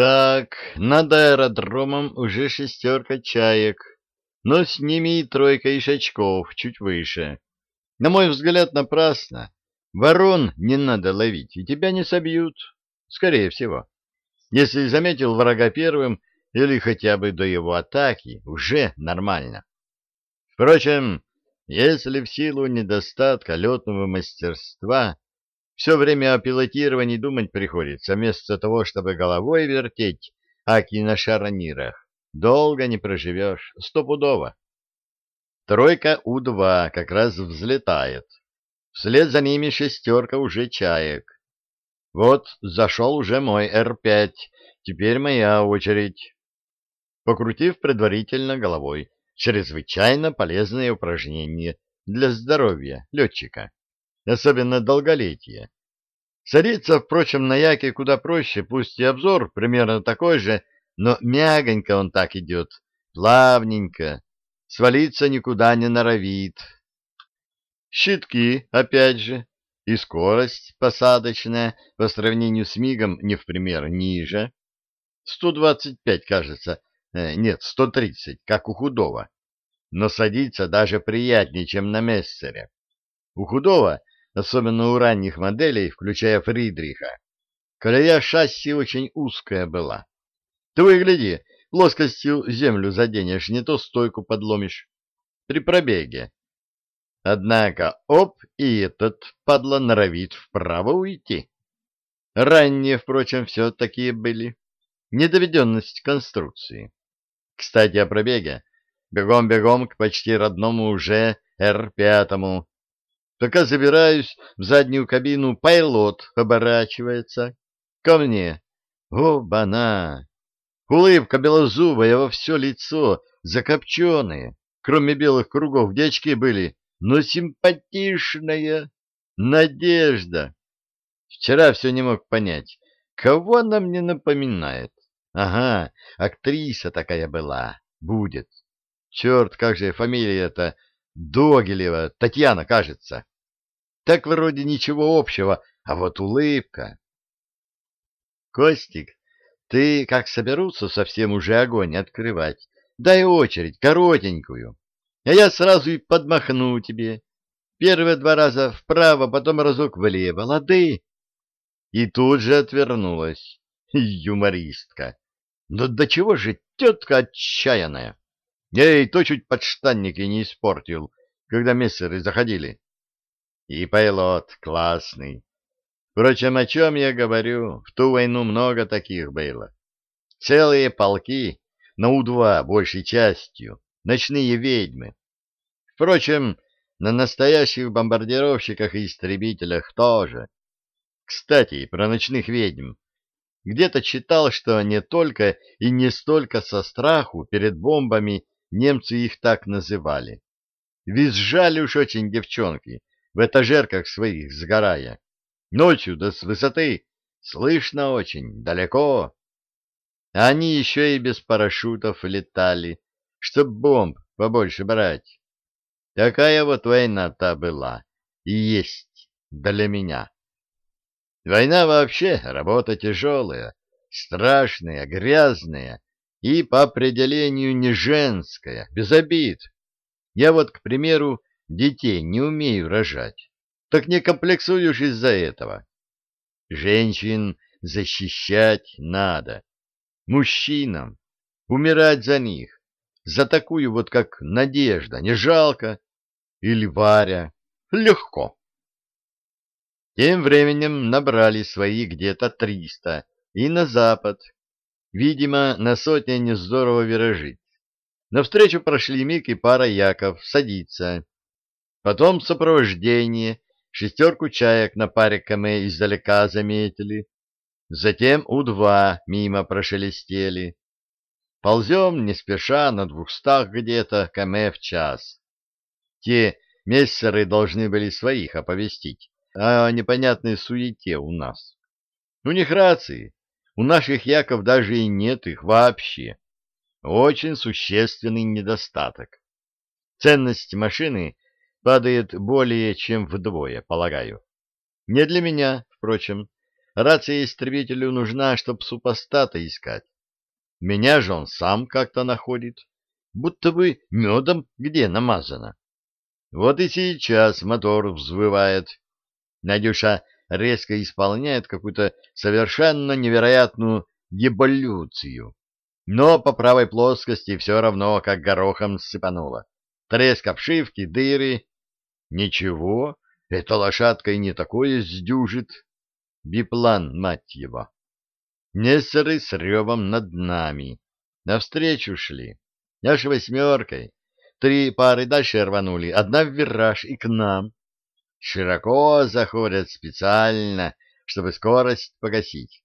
Так, над аэродромом уже шестерка чаек, но с ними и тройка ишачков чуть выше. На мой взгляд, напрасно. Ворон не надо ловить, и тебя не собьют, скорее всего. Если заметил врага первым или хотя бы до его атаки, уже нормально. Впрочем, если в силу недостатка летного мастерства все время о пилотировании думать приходится, вместо того, чтобы головой вертеть аки на шаронирах, долго не проживешь, стопудово. Тройка У-2 как раз взлетает. Вслед за ними шестерка уже чаек. Вот зашел уже мой Р-5, теперь моя очередь. Покрутив предварительно головой, чрезвычайно полезное упражнение для здоровья летчика, особенно долголетия. Садиться, впрочем, на яке куда проще, пусть и обзор примерно такой же, но мягонько он так идет, плавненько, свалиться никуда не норовит. Щитки, опять же, и скорость посадочная по сравнению с мигом не в пример ниже. 125, кажется, э, нет, 130, как у худого. Но садиться даже приятнее, чем на Мессере. У худого, особенно у ранних моделей, включая Фридриха, колея шасси очень узкая была. Ты выгляди, плоскостью землю заденешь, не то стойку подломишь. При пробеге. Однако, оп, и этот падла норовит вправо уйти. Ранние, впрочем, все такие были. Недоведенность конструкции. Кстати, о пробеге. Бегом-бегом к почти родному уже Р-5. Пока забираюсь в заднюю кабину, пайлот оборачивается. Ко мне. О, бана! Улыбка белозубая во все лицо, закопченные. Кроме белых кругов, где очки были, но симпатичная. Надежда. Вчера все не мог понять, кого она мне напоминает. Ага, актриса такая была, будет. Черт, как же фамилия-то Догилева, Татьяна, кажется. Так вроде ничего общего, а вот улыбка. Костик, ты, как соберутся совсем уже огонь открывать, дай очередь, коротенькую, а я сразу и подмахну тебе. Первые два раза вправо, потом разок влево, лады. И тут же отвернулась. Юмористка. Но до чего же тетка отчаянная? Я ей то чуть подштанники не испортил, когда мессеры заходили. И пайлот классный. Впрочем, о чем я говорю, в ту войну много таких было. Целые полки, на У-2 большей частью, ночные ведьмы. Впрочем, на настоящих бомбардировщиках и истребителях тоже. Кстати, про ночных ведьм. Где-то читал, что не только и не столько со страху перед бомбами немцы их так называли. Визжали уж очень девчонки, в этажерках своих сгорая. Ночью, да с высоты, слышно очень, далеко. Они еще и без парашютов летали, чтоб бомб побольше брать. Такая вот война-то была и есть для меня. Война вообще работа тяжелая, страшная, грязная и по определению не женская, без обид. Я вот, к примеру, детей не умею рожать. Так не комплексуешь из-за этого. Женщин защищать надо. Мужчинам умирать за них. За такую вот, как Надежда, не жалко. Или Варя. Легко. Тем временем набрали свои где-то триста и на запад. Видимо, на сотне не здорово виражить. Навстречу прошли Мик и пара Яков садиться. Потом сопровождение, шестерку чаек на паре каме издалека заметили. Затем У-2 мимо прошелестели. Ползем не спеша на двухстах где-то каме в час. Те мессеры должны были своих оповестить о непонятной суете у нас. У них рации, у наших яков даже и нет их вообще. Очень существенный недостаток. Ценность машины падает более чем вдвое, полагаю. Не для меня, впрочем, рация истребителю нужна, чтоб супостата искать. Меня же он сам как-то находит, будто бы медом где намазано. Вот и сейчас мотор взвывает. Надюша резко исполняет какую-то совершенно невероятную эволюцию. Но по правой плоскости все равно как горохом сыпануло. Треск обшивки, дыры. Ничего, эта лошадка и не такое сдюжит. Биплан, мать его. Нессеры с ревом над нами. Навстречу шли. Аж восьмеркой. Три пары дальше рванули, одна в вираж и к нам. Широко заходят специально, чтобы скорость погасить.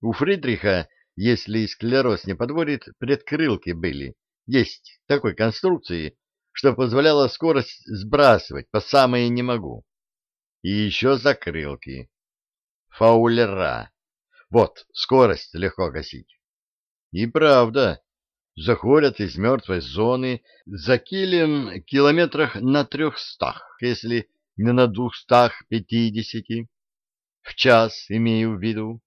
У Фридриха, если склероз не подводит, предкрылки были. Есть такой конструкции, что позволяло скорость сбрасывать по самое не могу. И еще закрылки. Фаулера. Вот, скорость легко гасить. И правда, заходят из мертвой зоны за килем километрах на трехстах, если не на двухстах пятидесяти. В час, имею в виду.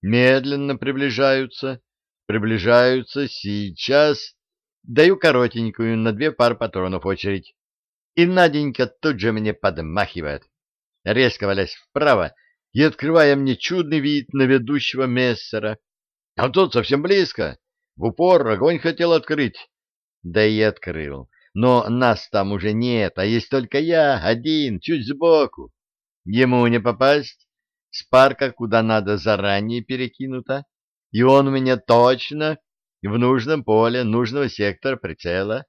Медленно приближаются, приближаются сейчас. Даю коротенькую на две пары патронов очередь. И Наденька тут же мне подмахивает, резко валясь вправо и открывая мне чудный вид на ведущего мессера. А тот совсем близко, в упор огонь хотел открыть. Да и открыл. Но нас там уже нет, а есть только я, один, чуть сбоку. Ему не попасть. С парка куда надо заранее перекинуто. И он меня точно в нужном поле нужного сектора прицела.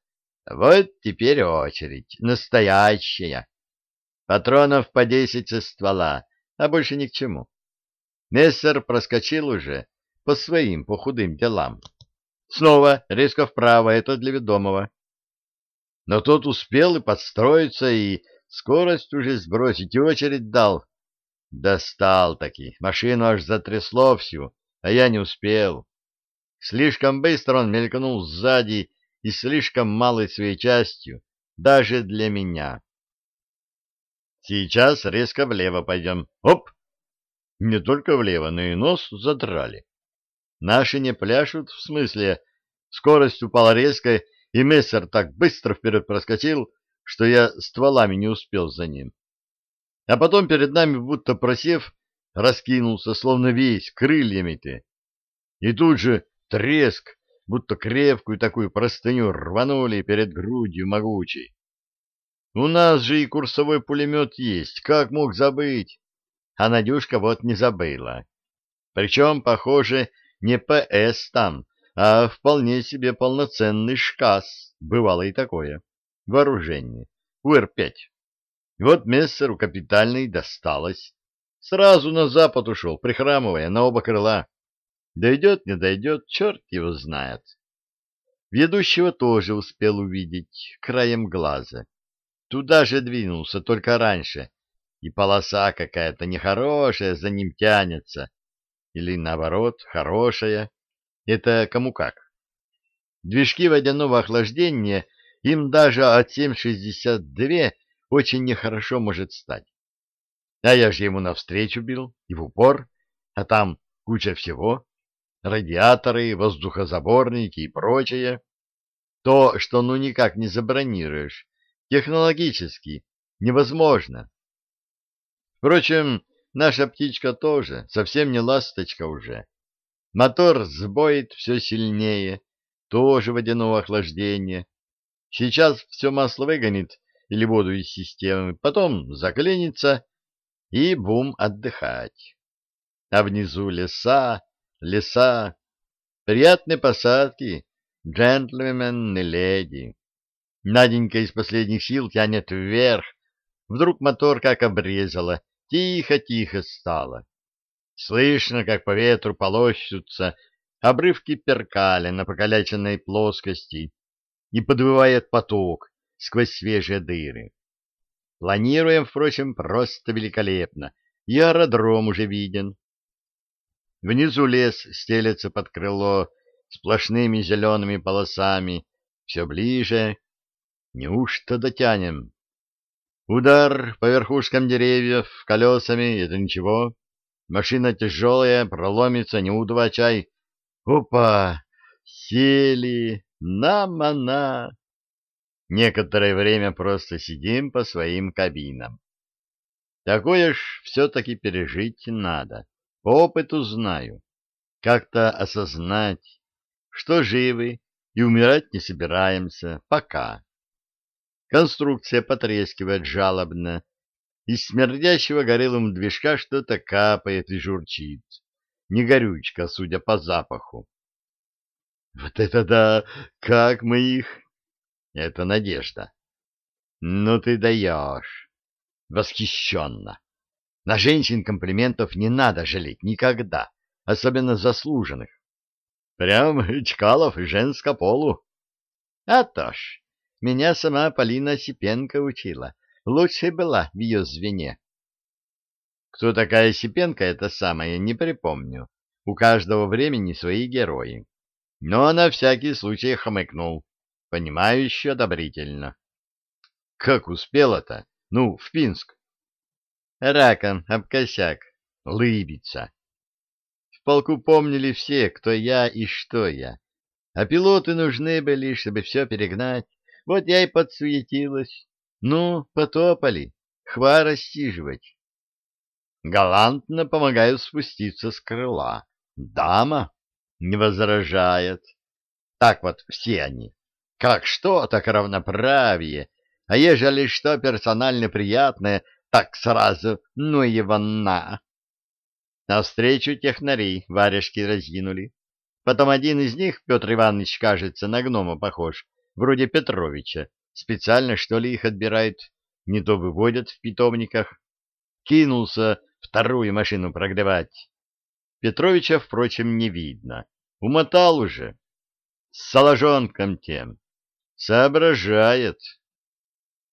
Вот теперь очередь. Настоящая. Патронов по десять со ствола, а больше ни к чему. Мессер проскочил уже по своим, по худым делам. Снова резко вправо, это для ведомого. Но тот успел и подстроиться, и скорость уже сбросить, и очередь дал. Достал таки, машину аж затрясло всю, а я не успел. Слишком быстро он мелькнул сзади и слишком малой своей частью, даже для меня. Сейчас резко влево пойдем. Оп! Не только влево, но и нос задрали. Наши не пляшут, в смысле, скорость упала резко, и мессер так быстро вперед проскочил, что я стволами не успел за ним. А потом перед нами, будто просев, раскинулся, словно весь, крыльями-то. И тут же треск, будто крепкую такую простыню рванули перед грудью могучей. У нас же и курсовой пулемет есть, как мог забыть? А Надюшка вот не забыла. Причем, похоже, не ПС там, а вполне себе полноценный ШКАС, бывало и такое, вооружение, УР-5. Вот Мессеру капитальный досталось. Сразу на запад ушел, прихрамывая на оба крыла. Дойдет, не дойдет, черт его знает. Ведущего тоже успел увидеть, краем глаза. Туда же двинулся, только раньше, и полоса какая-то нехорошая за ним тянется, или, наоборот, хорошая. Это кому как. Движки водяного охлаждения им даже от 7,62 очень нехорошо может стать. А я же ему навстречу бил, и в упор, а там куча всего. Радиаторы, воздухозаборники и прочее. То, что ну никак не забронируешь, технологически невозможно. Впрочем, Наша птичка тоже, совсем не ласточка уже. Мотор сбоит все сильнее, тоже водяного охлаждения. Сейчас все масло выгонит или воду из системы, потом заклинится и бум отдыхать. А внизу леса, леса, приятные посадки, джентльмен и леди. Наденька из последних сил тянет вверх, вдруг мотор как обрезала, Тихо-тихо стало. Слышно, как по ветру полощутся обрывки перкаля на покалеченной плоскости и подвывает поток сквозь свежие дыры. Планируем, впрочем, просто великолепно, и аэродром уже виден. Внизу лес стелется под крыло сплошными зелеными полосами, все ближе. Неужто дотянем? Удар по верхушкам деревьев колесами — это ничего. Машина тяжелая, проломится, не удвачай. Опа! Сели! Нам-она! Некоторое время просто сидим по своим кабинам. Такое ж все-таки пережить надо. По опыту знаю. Как-то осознать, что живы и умирать не собираемся пока. Конструкция потрескивает жалобно. Из смердящего горелым движка что-то капает и журчит. Не горючка, судя по запаху. Вот это да! Как мы их... Это надежда. Ну ты даешь. Восхищенно. На женщин комплиментов не надо жалеть никогда, особенно заслуженных. Прям Чкалов женско полу. А то ж, меня сама Полина Осипенко учила. Лучшей была в ее звене. Кто такая Осипенко, это самое, не припомню. У каждого времени свои герои. Но на всякий случай хмыкнул, понимающе одобрительно. Как успела-то? Ну, в Пинск. Раком об косяк, лыбится. В полку помнили все, кто я и что я. А пилоты нужны были, чтобы все перегнать. Вот я и подсуетилась. Ну, потопали, хва рассиживать. Галантно помогаю спуститься с крыла. Дама не возражает. Так вот все они. Как что, так равноправие. А ежели что персонально приятное, так сразу, ну его на. Навстречу технари варежки разъянули. Потом один из них, Петр Иванович, кажется, на гнома похож, вроде Петровича, специально, что ли, их отбирает, не то выводят в питомниках. Кинулся вторую машину прогревать. Петровича, впрочем, не видно. Умотал уже. С соложонком тем. Соображает.